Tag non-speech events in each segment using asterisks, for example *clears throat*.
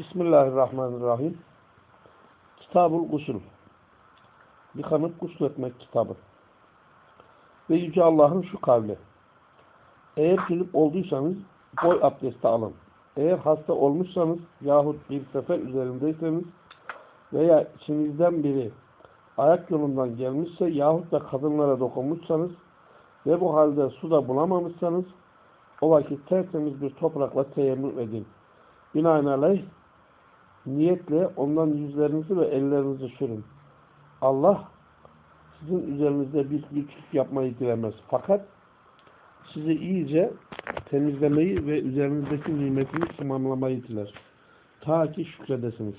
Bismillahirrahmanirrahim. Kitabul Gusul. Yıkanıp gusül etmek kitabı. Ve Yüce Allah'ın şu kavli. Eğer cünüp olduysanız boy abdesti alın. Eğer hasta olmuşsanız yahut bir sefer üzerindeyseniz veya içinizden biri ayak yolundan gelmişse yahut da kadınlara dokunmuşsanız ve bu halde su da bulamamışsanız o vakit tertemiz bir toprakla teyemmüm edin. Binaenaleyh niyetle ondan yüzlerinizi ve ellerinizi sürün. Allah sizin üzerinizde bir güçlük yapmayı dilemez. Fakat sizi iyice temizlemeyi ve üzerinizdeki nimetini tamamlamayı diler. Ta ki şükredesiniz.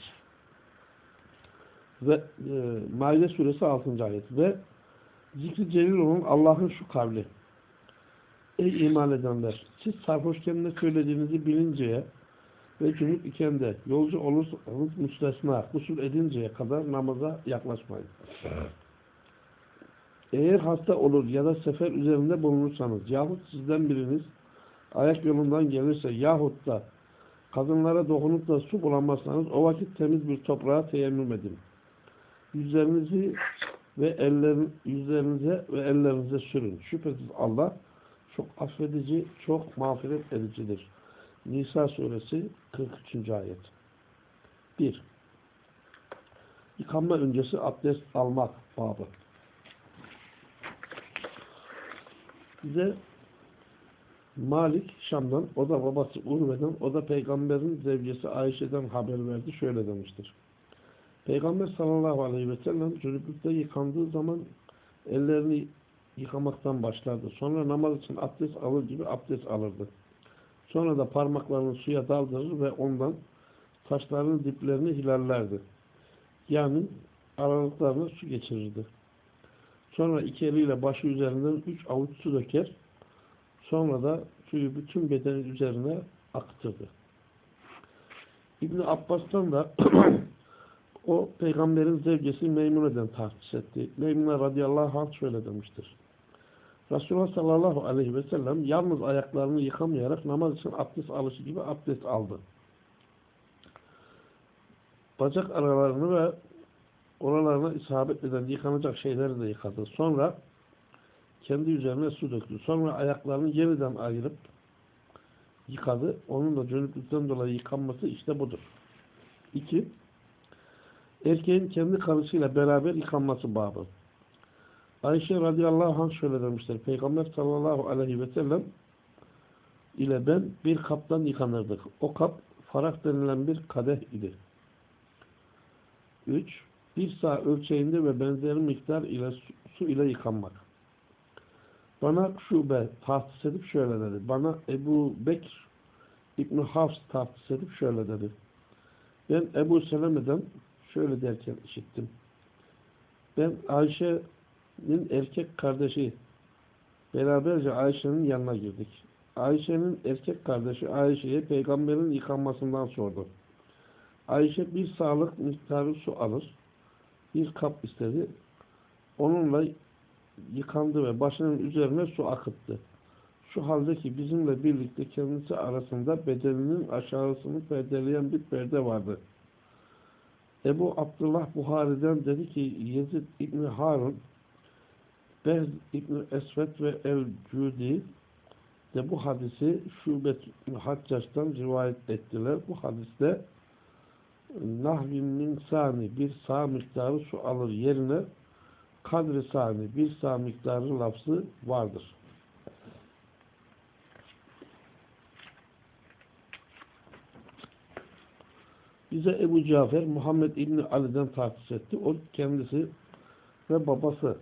Ve e, Maide suresi 6. ayet ve zikri celil olan Allah'ın şu kavli. Ey iman edenler! Siz sarhoşken ne söylediğinizi bilinceye ve cünüp iken de yolcu olursanız müstesna kusul edinceye kadar namaza yaklaşmayın. Eğer hasta olur ya da sefer üzerinde bulunursanız yahut sizden biriniz ayak yolundan gelirse yahut da kadınlara dokunup da su bulamazsanız o vakit temiz bir toprağa teyemmüm edin. Yüzlerinizi ve ellerin, yüzlerinize ve ellerinize sürün. Şüphesiz Allah çok affedici, çok mağfiret edicidir. Nisa suresi 43. ayet. 1. Yıkanma öncesi abdest almak babı. Bize Malik Şam'dan, o da babası Urve'den, o da peygamberin zevcesi Ayşe'den haber verdi. Şöyle demiştir. Peygamber sallallahu aleyhi ve sellem cünüplükte yıkandığı zaman ellerini yıkamaktan başlardı. Sonra namaz için abdest alır gibi abdest alırdı. Sonra da parmaklarını suya daldırır ve ondan taşların diplerini hilallerdi. Yani aralıklarına su geçirirdi. Sonra iki eliyle başı üzerinden üç avuç su döker. Sonra da suyu bütün bedenin üzerine aktırdı. ibn Abbas'tan da *clears throat* o peygamberin zevcesi Meymune'den tahsis etti. Meymune radıyallahu anh şöyle demiştir. Resulullah sallallahu aleyhi ve sellem yalnız ayaklarını yıkamayarak namaz için abdest alışı gibi abdest aldı. Bacak aralarını ve oralarına isabet eden yıkanacak şeyleri de yıkadı. Sonra kendi üzerine su döktü. Sonra ayaklarını yeniden ayırıp yıkadı. Onun da cönüklükten dolayı yıkanması işte budur. 2. Erkeğin kendi karısıyla beraber yıkanması babı. Ayşe radıyallahu anh şöyle demiştir. Peygamber sallallahu aleyhi ve sellem ile ben bir kaptan yıkanırdık. O kap farak denilen bir kadeh idi. 3. Bir sağ ölçeğinde ve benzeri miktar ile su, ile yıkanmak. Bana şube tahsis edip şöyle dedi. Bana Ebu Bekir İbn-i Hafs tahsis edip şöyle dedi. Ben Ebu Seleme'den şöyle derken işittim. Ben Ayşe'nin erkek kardeşi beraberce Ayşe'nin yanına girdik. Ayşe'nin erkek kardeşi Ayşe'ye peygamberin yıkanmasından sordu. Ayşe bir sağlık miktarı su alır. Bir kap istedi. Onunla yıkandı ve başının üzerine su akıttı. Şu halde ki bizimle birlikte kendisi arasında bedeninin aşağısını perdeleyen bir perde vardı. Ebu Abdullah Buhari'den dedi ki Yezid İbni Harun Behz İbni Esvet ve El-Cudi de bu hadisi Şubet Haccaç'tan rivayet ettiler. Bu hadiste nahvin min sani bir sağ miktarı su alır yerine kadri sani bir sağ miktarı lafzı vardır. Bize Ebu Cafer Muhammed İbni Ali'den tahsis etti. O kendisi ve babası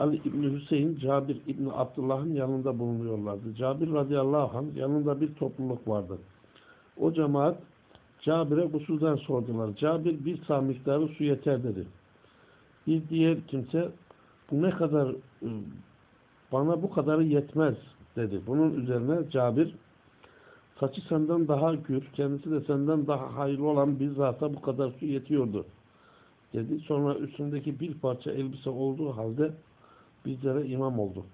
Ali İbni Hüseyin Cabir İbni Abdullah'ın yanında bulunuyorlardı. Cabir radıyallahu anh yanında bir topluluk vardı. O cemaat Cabir'e gusulden sordular. Cabir bir sağ miktarı su yeter dedi. Bir diğer kimse bu ne kadar ıı, bana bu kadarı yetmez dedi. Bunun üzerine Cabir saçı senden daha gür, kendisi de senden daha hayırlı olan bir zata bu kadar su yetiyordu dedi. Sonra üstündeki bir parça elbise olduğu halde bizlere imam oldu.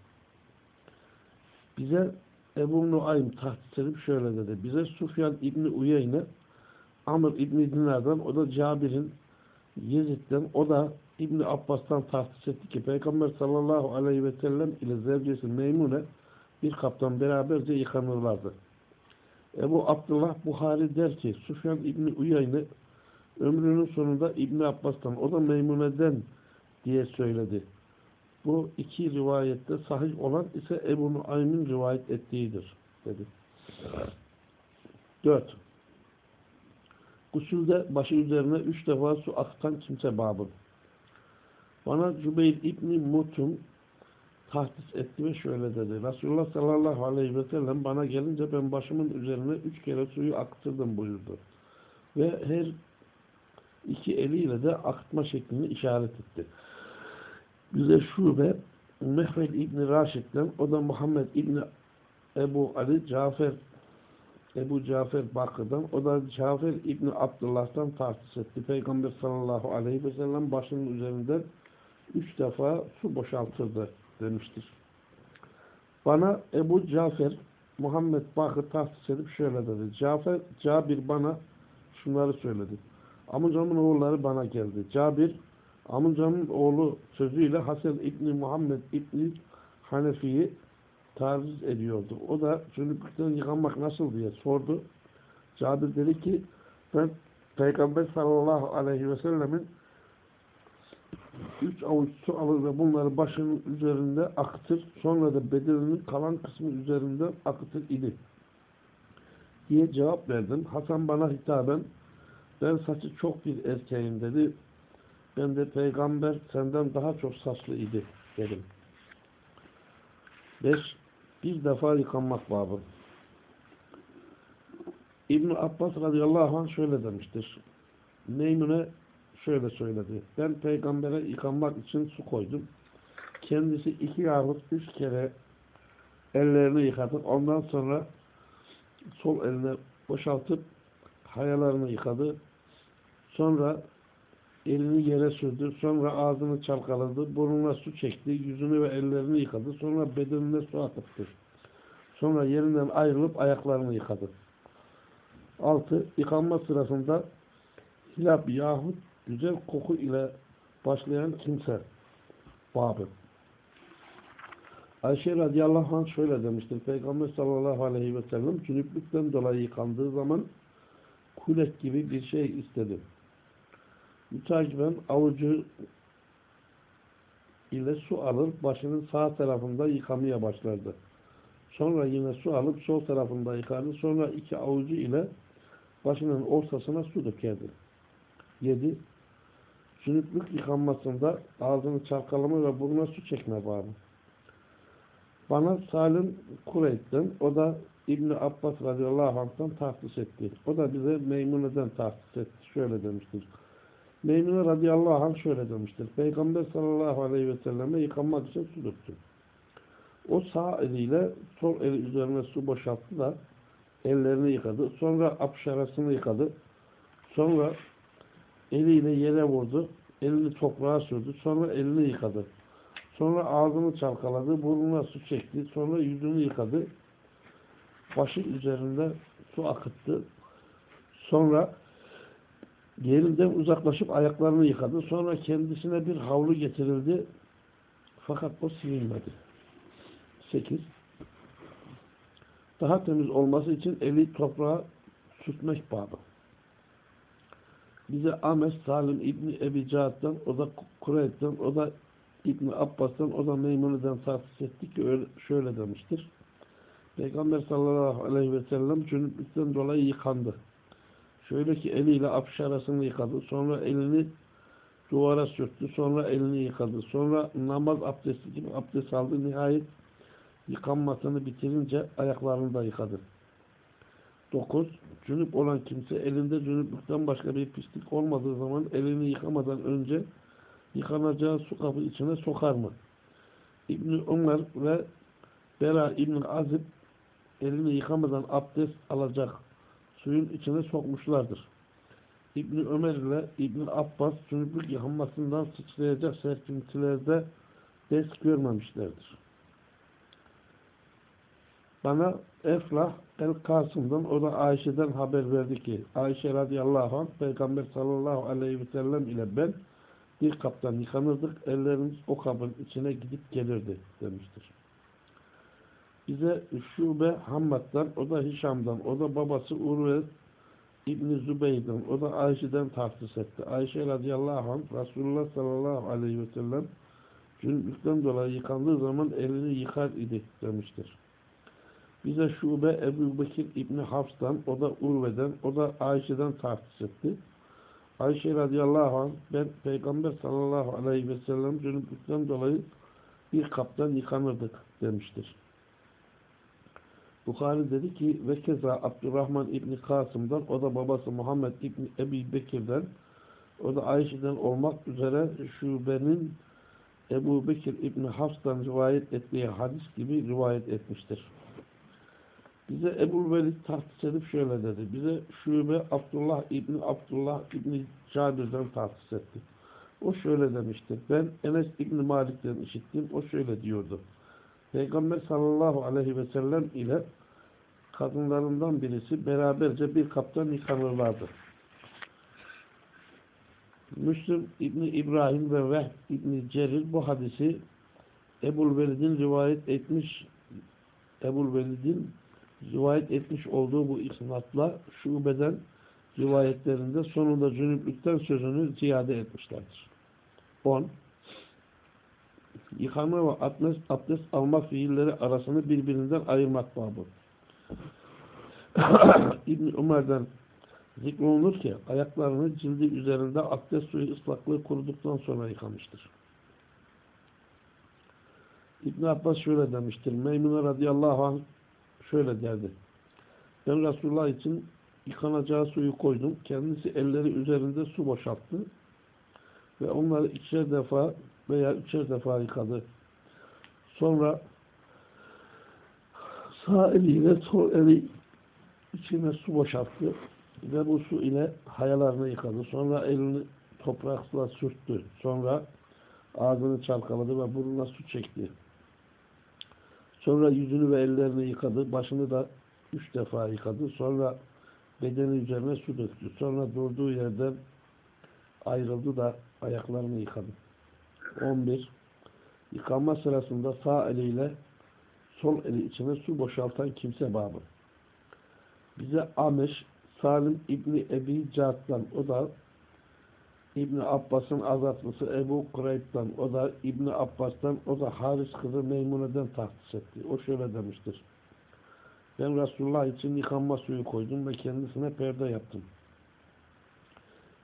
Bize Ebu Nuaym tahsis edip şöyle dedi. Bize Sufyan İbni Uyeyne Amr İbni Dinar'dan, o da Cabir'in Yezid'den, o da İbni Abbas'tan tahsis etti ki Peygamber sallallahu aleyhi ve sellem ile zevcesi Meymune bir kaptan beraberce yıkanırlardı. Ebu Abdullah Buhari der ki Sufyan İbni Uyayne ömrünün sonunda İbni Abbas'tan o da Meymune'den diye söyledi. Bu iki rivayette sahih olan ise Ebu Nuaym'in rivayet ettiğidir dedi. 4. Gusülde başı üzerine üç defa su akıtan kimse babı. Bana Cübeyr İbni Mutum tahdis etti ve şöyle dedi. Resulullah sallallahu aleyhi ve sellem bana gelince ben başımın üzerine üç kere suyu aktırdım buyurdu. Ve her iki eliyle de akıtma şeklini işaret etti. Bize şube Mehmed İbni Raşid'den o da Muhammed İbni Ebu Ali Cafer Ebu Cafer Bakır'dan o da Cafer İbni Abdullah'tan tahsis etti. Peygamber sallallahu aleyhi ve sellem başının üzerinde üç defa su boşaltırdı demiştir. Bana Ebu Cafer Muhammed Bakır tahsis edip şöyle dedi. Cafer, Cabir bana şunları söyledi. Amcamın oğulları bana geldi. Cabir amcamın oğlu sözüyle Hasan İbni Muhammed İbni Hanefi'yi taviz ediyordu. O da çocuklıktan yıkanmak nasıl diye sordu. Cabir dedi ki ben Peygamber sallallahu aleyhi ve sellemin üç avuç su alır ve bunları başının üzerinde akıtır. Sonra da bedeninin kalan kısmı üzerinde akıtır idi. Diye cevap verdim. Hasan bana hitaben ben saçı çok bir erkeğim dedi. Ben de peygamber senden daha çok saçlı idi dedim. 5. Bir defa yıkanmak babı. İbn Abbas radıyallahu anh şöyle demiştir. Meymune şöyle söyledi. Ben peygambere yıkanmak için su koydum. Kendisi iki yahut üç kere ellerini yıkadı. Ondan sonra sol eline boşaltıp hayalarını yıkadı. Sonra elini yere sürdü. Sonra ağzını çalkaladı. Burnuna su çekti. Yüzünü ve ellerini yıkadı. Sonra bedenine su atıptı. Sonra yerinden ayrılıp ayaklarını yıkadı. 6. Yıkanma sırasında hilap yahut güzel koku ile başlayan kimse babı. Ayşe radıyallahu anh şöyle demiştir. Peygamber sallallahu aleyhi ve sellem cünüplükten dolayı yıkandığı zaman kulek gibi bir şey istedim. Mütakiben avucu ile su alır başının sağ tarafında yıkamaya başlardı. Sonra yine su alıp sol tarafında yıkardı. Sonra iki avucu ile başının ortasına su dökerdi. 7. Cünüplük yıkanmasında ağzını çalkalama ve burnuna su çekme bağlı. Bana Salim Kureyt'ten, o da İbni Abbas radıyallahu anh'tan tahsis etti. O da bize Meymune'den tahsis etti. Şöyle demiştir. Meymune radıyallahu anh şöyle demiştir. Peygamber sallallahu aleyhi ve selleme yıkanmak için su döktü. O sağ eliyle sol eli üzerine su boşalttı da ellerini yıkadı. Sonra apşarasını yıkadı. Sonra eliyle yere vurdu. Elini toprağa sürdü. Sonra elini yıkadı. Sonra ağzını çalkaladı. Burnuna su çekti. Sonra yüzünü yıkadı. Başı üzerinde su akıttı. Sonra yerinden uzaklaşıp ayaklarını yıkadı. Sonra kendisine bir havlu getirildi. Fakat o silinmedi. 8. Daha temiz olması için eli toprağa sürtmek babı. Bize Ahmet Salim İbni Ebi Cahat'tan, o da Kureyt'ten, o da İbni Abbas'tan, o da Meymune'den tahsis etti ki öyle, şöyle demiştir. Peygamber sallallahu aleyhi ve sellem cünüplükten dolayı yıkandı. Şöyle ki eliyle apşarasını yıkadı. Sonra elini duvara sürttü. Sonra elini yıkadı. Sonra namaz abdesti gibi abdest aldı. Nihayet yıkanmasını bitirince ayaklarını da yıkadı. 9. Cünüp olan kimse elinde cünüplükten başka bir pislik olmadığı zaman elini yıkamadan önce yıkanacağı su kabı içine sokar mı? İbni Ömer ve Bera İbni Azib elini yıkamadan abdest alacak suyun içine sokmuşlardır. İbni Ömer ile İbni Abbas cünüplük yıkanmasından sıçrayacak serpintilerde ders görmemişlerdir. Bana Eflah el-Kasım'dan, o da Ayşe'den haber verdi ki, Ayşe radıyallahu anh, Peygamber sallallahu aleyhi ve sellem ile ben bir kaptan yıkanırdık, ellerimiz o kabın içine gidip gelirdi demiştir. Bize Şube Hammad'dan, o da Hişam'dan, o da babası Urve İbni Zübeyir'den, o da Ayşe'den tahsis etti. Ayşe radıyallahu anh, Resulullah sallallahu aleyhi ve sellem cünüplükten dolayı yıkandığı zaman elini yıkar idi demiştir. Bize Şube Ebu Bekir İbni Hafs'tan, o da Urve'den, o da Ayşe'den tahsis etti. Ayşe radıyallahu anh, ben Peygamber sallallahu aleyhi ve sellem cünüplükten dolayı bir kaptan yıkanırdık demiştir. Bukhari dedi ki ve keza Abdurrahman İbni Kasım'dan o da babası Muhammed İbni Ebi Bekir'den o da Ayşe'den olmak üzere Şube'nin Ebu Bekir İbni Hafs'tan rivayet ettiği hadis gibi rivayet etmiştir. Bize Ebu Velid tahsis edip şöyle dedi. Bize Şube Abdullah İbni Abdullah İbni Cabir'den tahsis etti. O şöyle demiştir. Ben Enes İbni Malik'ten işittim. O şöyle diyordu. Peygamber sallallahu aleyhi ve sellem ile kadınlarından birisi beraberce bir kaptan yıkanırlardı. Müslüm İbni İbrahim ve Vehb İbni Cerir bu hadisi Ebul Velid'in rivayet etmiş Ebul Velid'in rivayet etmiş olduğu bu isnatla şubeden rivayetlerinde sonunda cünüplükten sözünü ziyade etmişlerdir. 10. Yıkama ve abdest, abdest alma fiilleri arasını birbirinden ayırmak babı. *coughs* İbn Ömer'den zikrolunur ki ayaklarını cildi üzerinde abdest suyu ıslaklığı kuruduktan sonra yıkamıştır. İbn Abbas şöyle demiştir. Meymune radıyallahu anh şöyle derdi. Ben Resulullah için yıkanacağı suyu koydum. Kendisi elleri üzerinde su boşalttı. Ve onları ikişer defa veya üçer defa yıkadı. Sonra sağ eliyle sol eli içine su boşalttı ve bu su ile hayalarını yıkadı. Sonra elini toprakla sürttü. Sonra ağzını çalkaladı ve burnuna su çekti. Sonra yüzünü ve ellerini yıkadı. Başını da üç defa yıkadı. Sonra bedeni üzerine su döktü. Sonra durduğu yerden ayrıldı da ayaklarını yıkadı. 11. Yıkanma sırasında sağ eliyle sol eli içine su boşaltan kimse babı. Bize Ameş, Salim İbni Ebi Cahat'tan, o da İbni Abbas'ın azatlısı Ebu Kureyb'den, o da İbni Abbas'tan, o da Haris kızı Meymune'den tahsis etti. O şöyle demiştir. Ben Resulullah için yıkanma suyu koydum ve kendisine perde yaptım.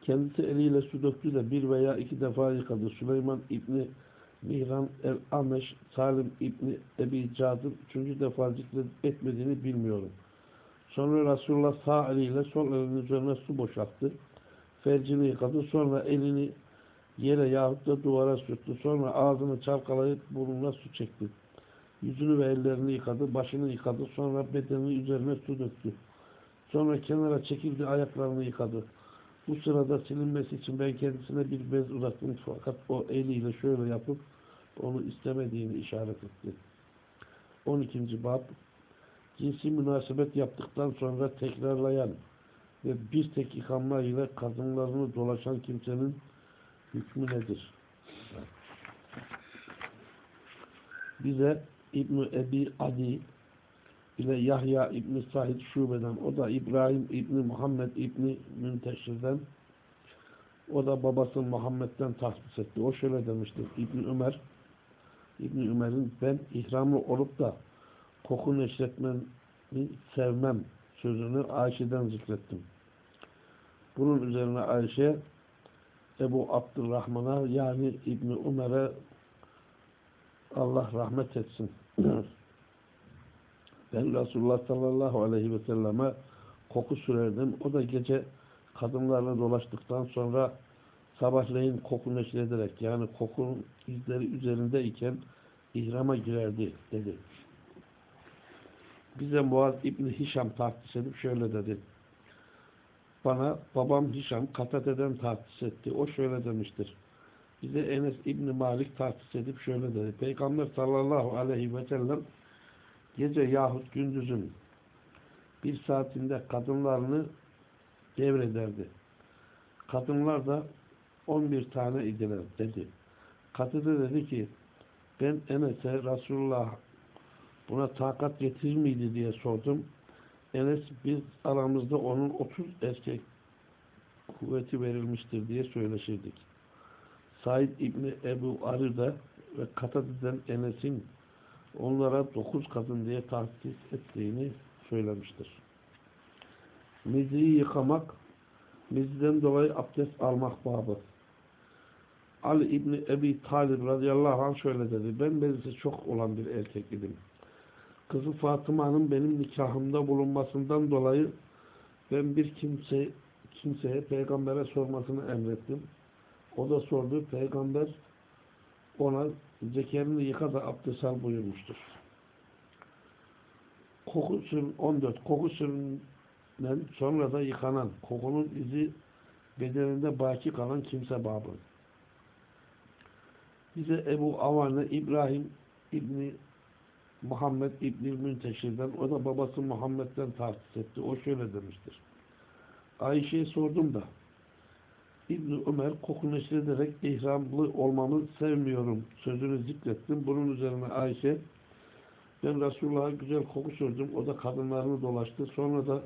Kendisi eliyle su döktü de bir veya iki defa yıkadı. Süleyman İbni Mihran el-Ameş, Salim İbni Ebi Cadır üçüncü defa zikretmediğini bilmiyorum. Sonra Resulullah sağ eliyle sol elinin üzerine su boşalttı. Fercini yıkadı. Sonra elini yere yahut da duvara sürttü. Sonra ağzını çalkalayıp burnuna su çekti. Yüzünü ve ellerini yıkadı. Başını yıkadı. Sonra bedenini üzerine su döktü. Sonra kenara çekildi. Ayaklarını yıkadı. Bu sırada silinmesi için ben kendisine bir bez uzattım. Fakat o eliyle şöyle yapıp onu istemediğini işaret etti. 12. Bab Cinsi münasebet yaptıktan sonra tekrarlayan ve bir tek yıkanma ile kadınlarını dolaşan kimsenin hükmü nedir? Bize İbn Ebi Adi ile Yahya İbni Sahid Şube'den, o da İbrahim İbni Muhammed İbni Münteşir'den, o da babası Muhammed'den tahsis etti. O şöyle demiştir. İbni Ömer, İbni Ömer'in ben ihramlı olup da koku neşretmeni sevmem sözünü Ayşe'den zikrettim. Bunun üzerine Ayşe Ebu Abdurrahman'a yani İbni Ömer'e Allah rahmet etsin. *clears throat* ben Resulullah sallallahu aleyhi ve selleme koku sürerdim. O da gece kadınlarla dolaştıktan sonra sabahleyin koku neşrederek yani kokunun izleri üzerindeyken ihrama girerdi dedi. Bize Muaz İbni Hişam tahsis edip şöyle dedi. Bana babam Hişam Katade'den tahsis etti. O şöyle demiştir. Bize Enes İbni Malik tahsis edip şöyle dedi. Peygamber sallallahu aleyhi ve sellem gece yahut gündüzün bir saatinde kadınlarını devrederdi. Kadınlar da 11 tane idiler dedi. Kadın da dedi ki ben Enes'e Resulullah buna takat getirir miydi diye sordum. Enes biz aramızda onun 30 erkek kuvveti verilmiştir diye söyleşirdik. Said İbni Ebu Arı'da ve Katade'den Enes'in onlara dokuz kadın diye tahsis ettiğini söylemiştir. Miziyi yıkamak, miziden dolayı abdest almak babı. Ali İbni Ebi Talib radıyallahu anh şöyle dedi. Ben meclisi çok olan bir erkek idim. Kızı Fatıma'nın benim nikahımda bulunmasından dolayı ben bir kimse kimseye peygambere sormasını emrettim. O da sordu. Peygamber ona zekerini yıka da abdest al buyurmuştur. Koku sürün 14. Koku süründen sonra da yıkanan, kokunun izi bedeninde baki kalan kimse babı. Bize Ebu Avane İbrahim İbni Muhammed İbni Münteşir'den, o da babası Muhammed'den tahsis etti. O şöyle demiştir. Ayşe'ye sordum da, İbni Ömer koku neşrederek ihramlı olmamı sevmiyorum sözünü zikrettim. Bunun üzerine Ayşe ben Resulullah'a güzel koku sürdüm. O da kadınlarını dolaştı. Sonra da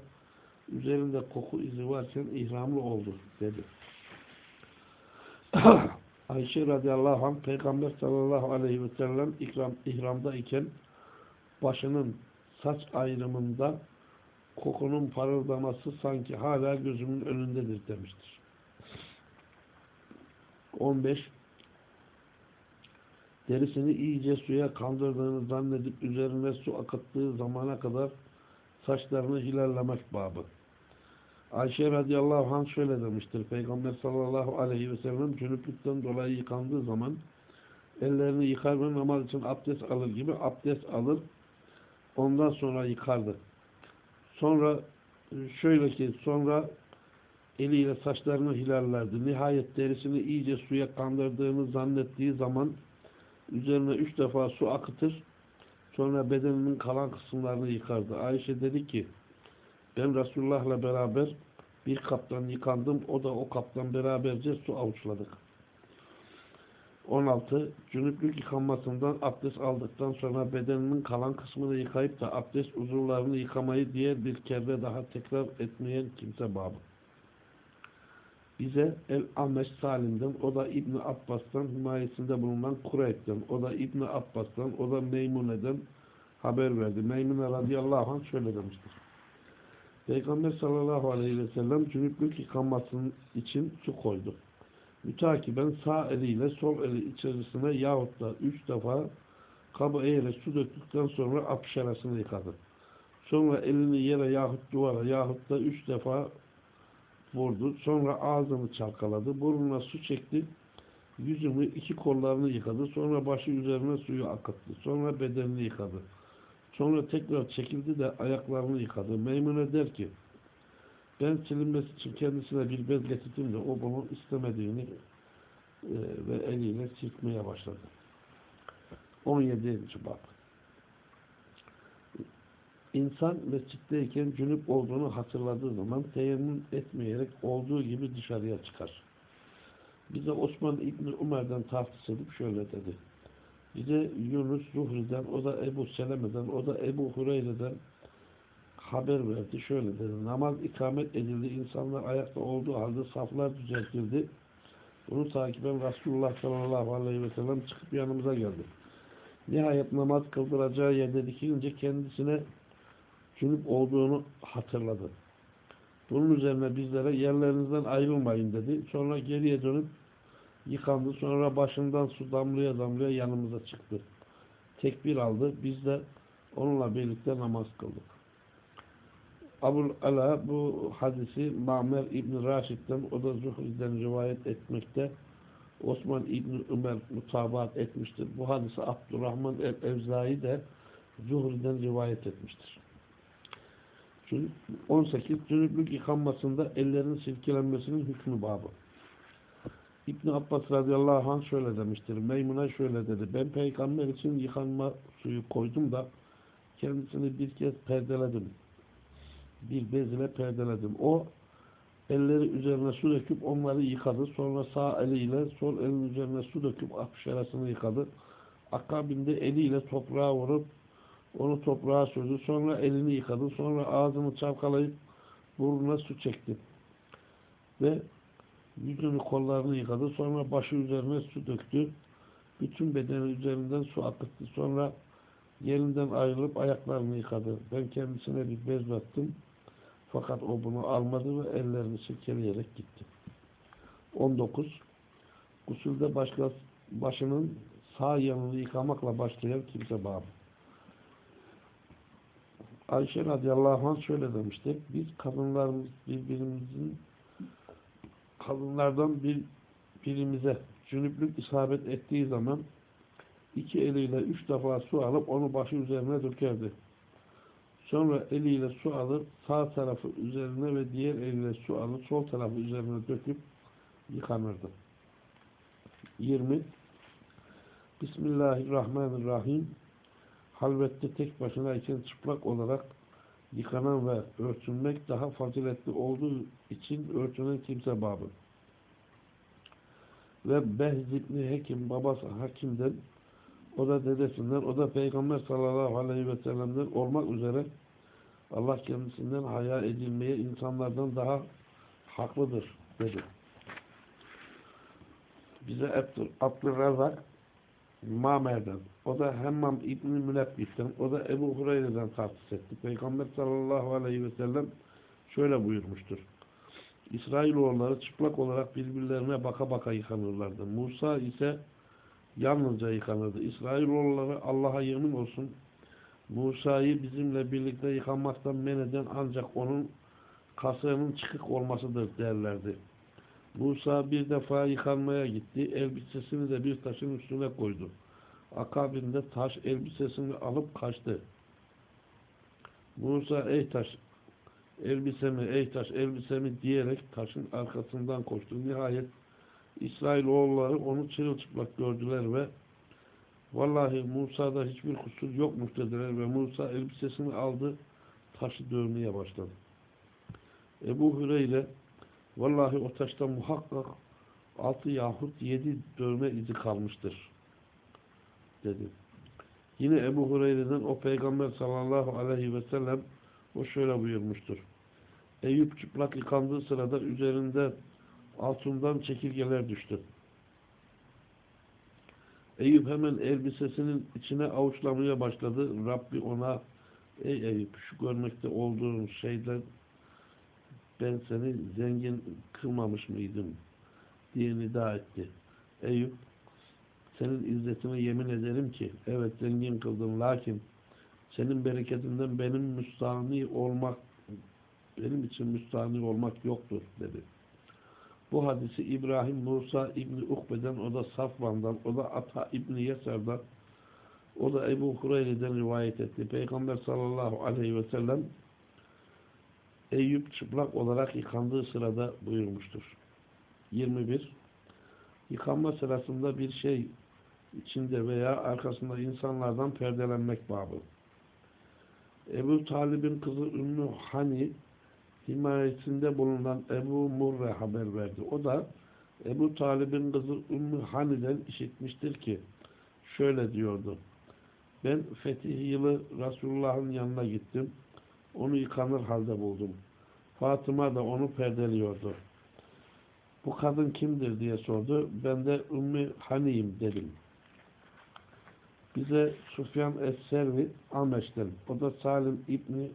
üzerinde koku izi varken ihramlı oldu dedi. *clears throat* Ayşe radıyallahu anh Peygamber sallallahu aleyhi ve sellem ikram, ihramda iken başının saç ayrımında kokunun parıldaması sanki hala gözümün önündedir demiştir. 15 Derisini iyice suya kandırdığını zannedip üzerine su akıttığı zamana kadar saçlarını hilallemek babı. Ayşe radıyallahu anh şöyle demiştir. Peygamber sallallahu aleyhi ve sellem cünüplükten dolayı yıkandığı zaman ellerini yıkar ve namaz için abdest alır gibi abdest alır. Ondan sonra yıkardı. Sonra şöyle ki sonra eliyle saçlarını hilallerdi. Nihayet derisini iyice suya kandırdığını zannettiği zaman üzerine üç defa su akıtır. Sonra bedeninin kalan kısımlarını yıkardı. Ayşe dedi ki ben Resulullah'la beraber bir kaptan yıkandım. O da o kaptan beraberce su avuçladık. 16. Cünüplük yıkanmasından abdest aldıktan sonra bedeninin kalan kısmını yıkayıp da abdest uzuvlarını yıkamayı diğer bir kere daha tekrar etmeyen kimse babı. Bize El-Ameş Salim'den, o da İbni Abbas'tan himayesinde bulunan Kureyb'den, o da İbni Abbas'tan, o da Meymune'den haber verdi. Meymune radıyallahu anh şöyle demiştir. Peygamber sallallahu aleyhi ve sellem cünüplük yıkanmasının için su koydu. Mütakiben sağ eliyle sol eli içerisine yahut da üç defa kabı eğerek su döktükten sonra apşarasını yıkadı. Sonra elini yere yahut duvara yahut da üç defa vurdu. Sonra ağzını çalkaladı. Burnuna su çekti. Yüzünü iki kollarını yıkadı. Sonra başı üzerine suyu akıttı. Sonra bedenini yıkadı. Sonra tekrar çekildi de ayaklarını yıkadı. Meymune der ki ben silinmesi için kendisine bir bez getirdim de o bunu istemediğini e, ve eliyle silkmeye başladı. 17. bab İnsan mescitteyken cünüp olduğunu hatırladığı zaman teyemmüm etmeyerek olduğu gibi dışarıya çıkar. Bize Osman İbni Umer'den tahsis edip şöyle dedi. Bize Yunus Zuhri'den, o da Ebu Seleme'den, o da Ebu Hureyre'den haber verdi. Şöyle dedi. Namaz ikamet edildi. İnsanlar ayakta olduğu halde saflar düzeltildi. Bunu takiben Resulullah sallallahu aleyhi ve sellem çıkıp yanımıza geldi. Nihayet namaz kıldıracağı yerde dikilince kendisine cünüp olduğunu hatırladı. Bunun üzerine bizlere yerlerinizden ayrılmayın dedi. Sonra geriye dönüp yıkandı. Sonra başından su damlaya damlaya yanımıza çıktı. Tekbir aldı. Biz de onunla birlikte namaz kıldık. Abul Ala bu hadisi Ma'mer İbn Raşid'den o da Zuhri'den rivayet etmekte. Osman İbn Ömer mutabaat etmiştir. Bu hadisi Abdurrahman el-Evzai de Zuhri'den rivayet etmiştir. 18. Cünüplük yıkanmasında ellerin silkelenmesinin hükmü babı. İbn Abbas radıyallahu anh şöyle demiştir. Meymuna şöyle dedi. Ben peygamber için yıkanma suyu koydum da kendisini bir kez perdeledim. Bir bez ile perdeledim. O elleri üzerine su döküp onları yıkadı. Sonra sağ eliyle sol elin üzerine su döküp apşarasını yıkadı. Akabinde eliyle toprağa vurup onu toprağa sürdü. Sonra elini yıkadı. Sonra ağzını çalkalayıp burnuna su çekti. Ve yüzünü kollarını yıkadı. Sonra başı üzerine su döktü. Bütün bedeni üzerinden su akıttı. Sonra yerinden ayrılıp ayaklarını yıkadı. Ben kendisine bir bez battım. Fakat o bunu almadı ve ellerini silkeleyerek gitti. 19. Gusülde başka, başının sağ yanını yıkamakla başlayan kimse babı. Ayşe radıyallahu anh şöyle demiştir. Biz kadınlarımız birbirimizin kadınlardan bir birimize cünüplük isabet ettiği zaman iki eliyle üç defa su alıp onu başı üzerine dökerdi. Sonra eliyle su alıp sağ tarafı üzerine ve diğer eliyle su alıp sol tarafı üzerine döküp yıkanırdı. 20. Bismillahirrahmanirrahim. Halvette tek başınayken çıplak olarak yıkanan ve örtünmek daha faziletli olduğu için örtünen kimse babı. Ve Behz İbni Hekim, babası Hakim'den, o da dedesinden, o da Peygamber sallallahu aleyhi ve sellem'den olmak üzere Allah kendisinden haya edilmeye insanlardan daha haklıdır dedi. Bize Abdülrezzak Mamer'den, o da Hemmam İbni o da Ebu Hureyre'den tahsis etti. Peygamber sallallahu aleyhi ve sellem şöyle buyurmuştur. İsrailoğulları çıplak olarak birbirlerine baka baka yıkanırlardı. Musa ise yalnızca yıkanırdı. İsrailoğulları Allah'a yemin olsun Musa'yı bizimle birlikte yıkanmaktan men eden ancak onun kasığının çıkık olmasıdır derlerdi. Musa bir defa yıkanmaya gitti. Elbisesini de bir taşın üstüne koydu. Akabinde taş elbisesini alıp kaçtı. Musa ey taş elbisemi ey taş elbisemi diyerek taşın arkasından koştu. Nihayet İsrailoğulları onu çırılçıplak gördüler ve vallahi Musa'da hiçbir kusur yokmuş dediler ve Musa elbisesini aldı taşı dövmeye başladı. Ebu Hüreyre Vallahi o taşta muhakkak altı yahut yedi dövme izi kalmıştır. Dedi. Yine Ebu Hureyre'den o peygamber sallallahu aleyhi ve sellem o şöyle buyurmuştur. Eyüp çıplak yıkandığı sırada üzerinde altından çekirgeler düştü. Eyüp hemen elbisesinin içine avuçlamaya başladı. Rabbi ona ey Eyüp şu görmekte olduğun şeyden ben seni zengin kılmamış mıydım diye nida etti. Eyüp senin izzetine yemin ederim ki evet zengin kıldın lakin senin bereketinden benim müstahni olmak benim için müstahni olmak yoktur dedi. Bu hadisi İbrahim Musa İbni Ukbe'den, o da Safvan'dan, o da Ata İbni Yesar'dan, o da Ebu Hureyre'den rivayet etti. Peygamber sallallahu aleyhi ve sellem Eyüp çıplak olarak yıkandığı sırada buyurmuştur. 21. Yıkanma sırasında bir şey içinde veya arkasında insanlardan perdelenmek babı. Ebu Talib'in kızı Ümmü Hani himayesinde bulunan Ebu Murre haber verdi. O da Ebu Talib'in kızı Ümmü Hani'den işitmiştir ki şöyle diyordu. Ben fetih yılı Resulullah'ın yanına gittim. Onu yıkanır halde buldum. Fatıma da onu perdeliyordu. Bu kadın kimdir diye sordu. Ben de Ümmü Hani'yim dedim. Bize Sufyan Es-Servi Ameş'ten, o da Salim İbni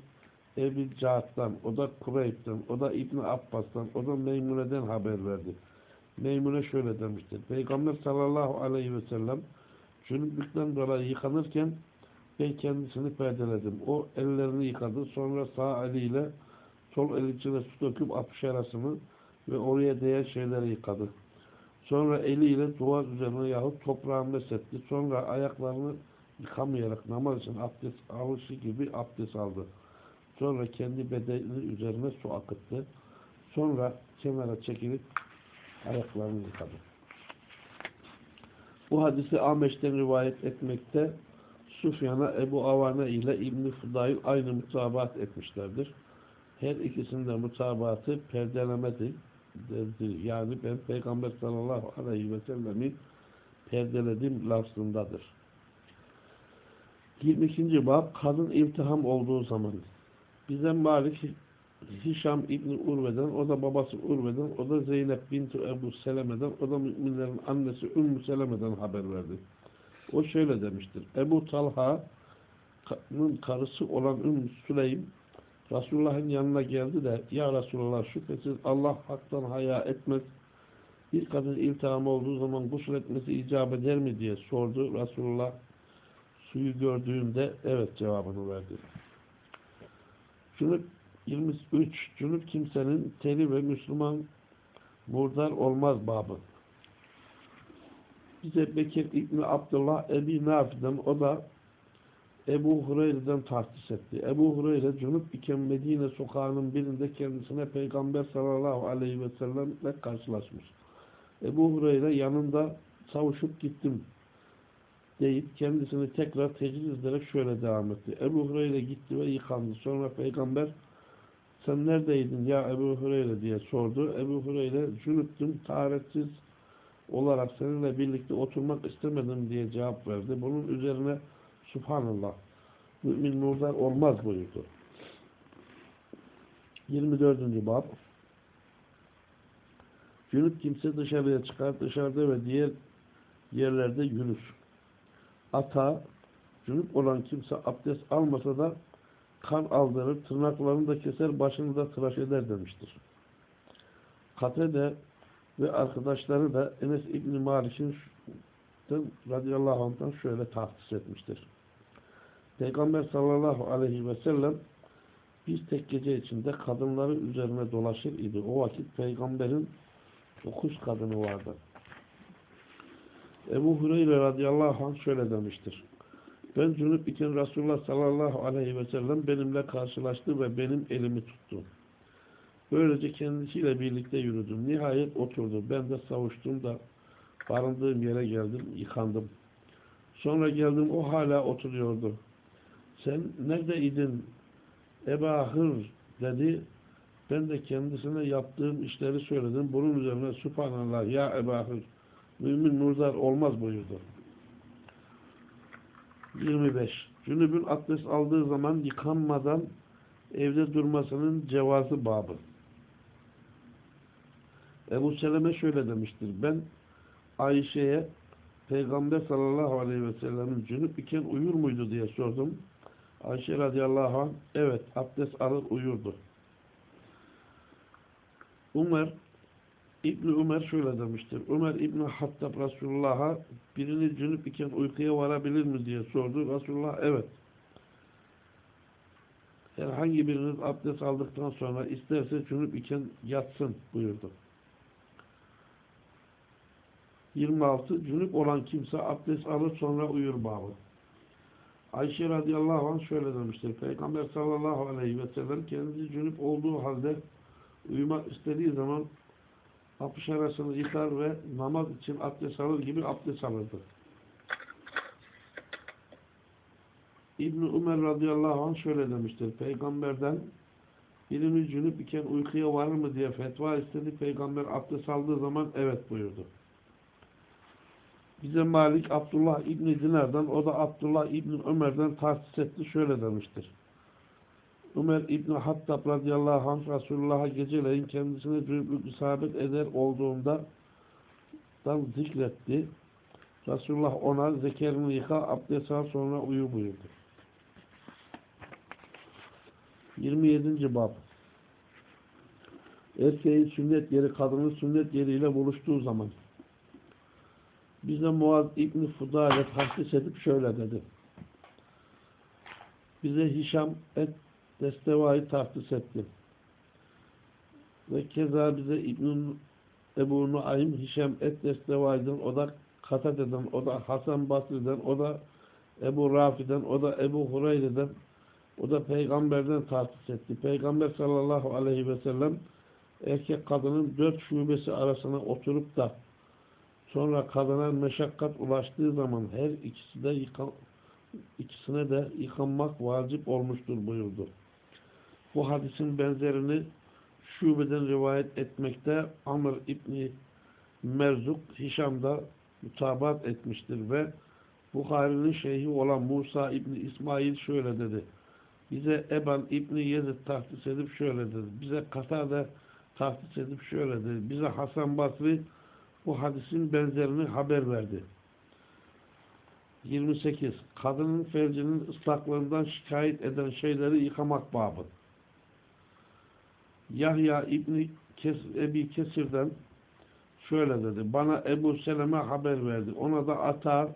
Ebi Cahat'tan, o da Kureyb'den, o da İbni Abbas'tan, o da Meymune'den haber verdi. Meymune şöyle demiştir. Peygamber sallallahu aleyhi ve sellem cünüplükten dolayı yıkanırken ben kendisini perdeledim. O ellerini yıkadı. Sonra sağ eliyle sol el içine su döküp apış arasını ve oraya değen şeyleri yıkadı. Sonra eliyle duvar üzerine yahut toprağı mesetti. Sonra ayaklarını yıkamayarak namaz için abdest alışı gibi abdest aldı. Sonra kendi bedeni üzerine su akıttı. Sonra kenara çekilip ayaklarını yıkadı. Bu hadisi Ahmeş'ten rivayet etmekte Sufyan'a Ebu Avane ile İbn-i aynı mutabaat etmişlerdir. Her ikisinde mutabaatı perdelemedir. Yani ben Peygamber sallallahu aleyhi ve sellemi perdeledim lafzındadır. 22. bab kadın iltiham olduğu zaman bize Malik Hişam İbni Urve'den, o da babası Urve'den, o da Zeynep binti Ebu Seleme'den, o da müminlerin annesi Ümmü Seleme'den haber verdi. O şöyle demiştir. Ebu Talha'nın karısı olan Ümmü Süleym Resulullah'ın yanına geldi de Ya Resulullah şüphesiz Allah haktan haya etmez. Bir kadın iltiham olduğu zaman gusül etmesi icap eder mi diye sordu. Resulullah suyu gördüğünde evet cevabını verdi. Şunu 23. Cünüp kimsenin teri ve Müslüman murdar olmaz babı. Bize Bekir İbni Abdullah Ebi Nafi'den o da Ebu Hureyre'den tahsis etti. Ebu Hureyre cünüp iken Medine sokağının birinde kendisine Peygamber sallallahu aleyhi ve sellemle karşılaşmış. Ebu Hureyre yanında savuşup gittim deyip kendisini tekrar tecrüz ederek şöyle devam etti. Ebu Hureyre gitti ve yıkandı. Sonra Peygamber sen neredeydin ya Ebu Hureyre diye sordu. Ebu Hureyre cünüptüm, taharetsiz olarak seninle birlikte oturmak istemedim diye cevap verdi. Bunun üzerine Subhanallah mümin murdar olmaz buyurdu. 24. bab Cünüp kimse dışarıya çıkar, dışarıda ve diğer yerlerde yürür. Ata, cünüp olan kimse abdest almasa da kan aldırır, tırnaklarını da keser, başını da tıraş eder demiştir. Katede ve arkadaşları da Enes İbni Malik'in radıyallahu anh'tan şöyle tahsis etmiştir. Peygamber sallallahu aleyhi ve sellem bir tek gece içinde kadınları üzerine dolaşır idi. O vakit peygamberin dokuz kadını vardı. Ebu Hureyre radıyallahu anh şöyle demiştir. Ben cünüp iken Resulullah sallallahu aleyhi ve sellem benimle karşılaştı ve benim elimi tuttu. Böylece kendisiyle birlikte yürüdüm. Nihayet oturdu. Ben de savuştum da barındığım yere geldim, yıkandım. Sonra geldim, o hala oturuyordu. Sen neredeydin? Eba Hır dedi. Ben de kendisine yaptığım işleri söyledim. Bunun üzerine Subhanallah ya Eba mümin murdar olmaz buyurdu. 25. Cünübün abdest aldığı zaman yıkanmadan evde durmasının cevazı babı. Ebu Seleme şöyle demiştir. Ben Ayşe'ye Peygamber sallallahu aleyhi ve sellem'in cünüp iken uyur muydu diye sordum. Ayşe radıyallahu anh evet abdest alır uyurdu. Ömer İbni Ömer şöyle demiştir. Ömer İbni Hattab Resulullah'a birini cünüp iken uykuya varabilir mi diye sordu. Resulullah evet. Herhangi biriniz abdest aldıktan sonra isterse cünüp iken yatsın buyurdu. 26. Cünüp olan kimse abdest alır sonra uyur bağlı. Ayşe radıyallahu anh şöyle demiştir. Peygamber sallallahu aleyhi ve sellem kendisi cünüp olduğu halde uyumak istediği zaman apış arasını yıkar ve namaz için abdest alır gibi abdest alırdı. İbn-i Ömer radıyallahu anh şöyle demiştir. Peygamberden birinin cünüp iken uykuya varır mı diye fetva istedi. Peygamber abdest aldığı zaman evet buyurdu. Bize Malik Abdullah İbni Dinar'dan o da Abdullah İbni Ömer'den tahsis etti. Şöyle demiştir. Ömer İbni Hattab radıyallahu anh Resulullah'a geceleyin kendisine cünüplük isabet eder olduğunda dan zikretti. Resulullah ona zekerini yıka abdest al sonra uyu buyurdu. 27. Bab Erkeğin sünnet yeri kadının sünnet yeriyle buluştuğu zaman bize Muaz İbni Fudale tahsis edip şöyle dedi. Bize Hişam et Desteva'yı tahsis etti. Ve keza bize İbn Ebu Nuaym Hişam et Desteva'yden o da Katade'den, o da Hasan Basri'den, o da Ebu Rafi'den, o da Ebu Hureyre'den, o da peygamberden tahsis etti. Peygamber sallallahu aleyhi ve sellem erkek kadının dört şubesi arasına oturup da sonra kadına meşakkat ulaştığı zaman her ikisi de yıkan, ikisine de yıkanmak vacip olmuştur buyurdu. Bu hadisin benzerini şubeden rivayet etmekte Amr İbni Merzuk Hişam'da mutabat etmiştir ve Bukhari'nin şeyhi olan Musa İbni İsmail şöyle dedi. Bize Eban İbni Yezid tahsis edip şöyle dedi. Bize Katade tahsis edip şöyle dedi. Bize Hasan Basri bu hadisin benzerini haber verdi. 28. Kadının fercinin ıslaklığından şikayet eden şeyleri yıkamak babı. Yahya İbni Kes Ebi Kesir'den şöyle dedi. Bana Ebu Seleme haber verdi. Ona da Ata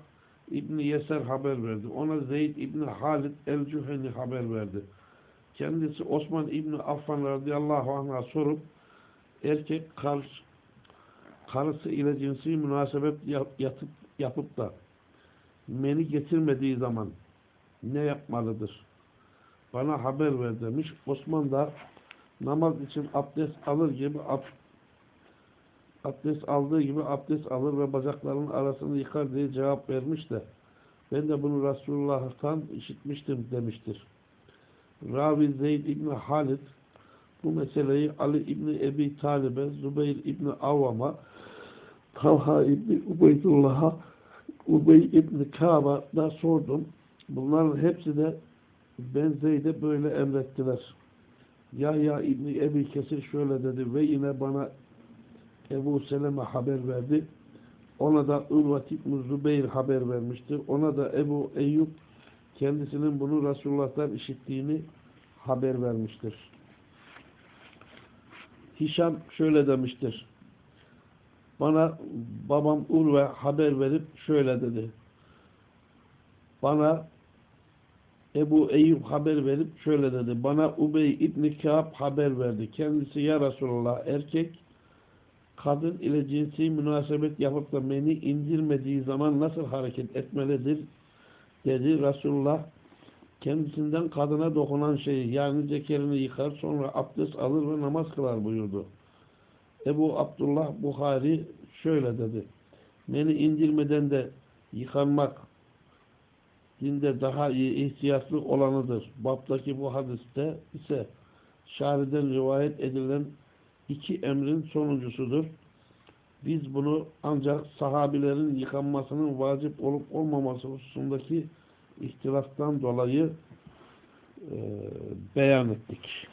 İbni Yeser haber verdi. Ona Zeyd İbni Halid el-Cüheni haber verdi. Kendisi Osman İbni Affan radıyallahu anh'a sorup erkek karşı, karısı ile cinsi münasebet yatıp, yapıp da meni getirmediği zaman ne yapmalıdır? Bana haber ver demiş. Osman da namaz için abdest alır gibi ab, abdest aldığı gibi abdest alır ve bacaklarının arasını yıkar diye cevap vermiş de ben de bunu Resulullah'tan işitmiştim demiştir. Ravi Zeyd İbni Halid bu meseleyi Ali İbni Ebi Talib'e, Zübeyir İbni Avvam'a, Talha İbni Ubeydullah'a, Ubey İbni Kâb'a sordum. Bunların hepsi de ben Zeyd'e böyle emrettiler. Yahya İbni Ebi Kesir şöyle dedi ve yine bana Ebu Seleme haber verdi. Ona da Ürvat İbni Zübeyir haber vermiştir. Ona da Ebu Eyyub kendisinin bunu Resulullah'tan işittiğini haber vermiştir. Hişam şöyle demiştir. Bana babam Urve haber verip şöyle dedi. Bana Ebu Eyyub haber verip şöyle dedi. Bana Ubey İbni Kâb haber verdi. Kendisi ya Resulullah erkek kadın ile cinsi münasebet yapıp da beni indirmediği zaman nasıl hareket etmelidir? Dedi Resulullah kendisinden kadına dokunan şeyi yani zekerini yıkar sonra abdest alır ve namaz kılar buyurdu. Ebu Abdullah Buhari şöyle dedi. Beni indirmeden de yıkanmak dinde daha iyi ihtiyatlı olanıdır. Baptaki bu hadiste ise şariden rivayet edilen iki emrin sonuncusudur. Biz bunu ancak sahabilerin yıkanmasının vacip olup olmaması hususundaki ihtilaftan dolayı e, beyan ettik.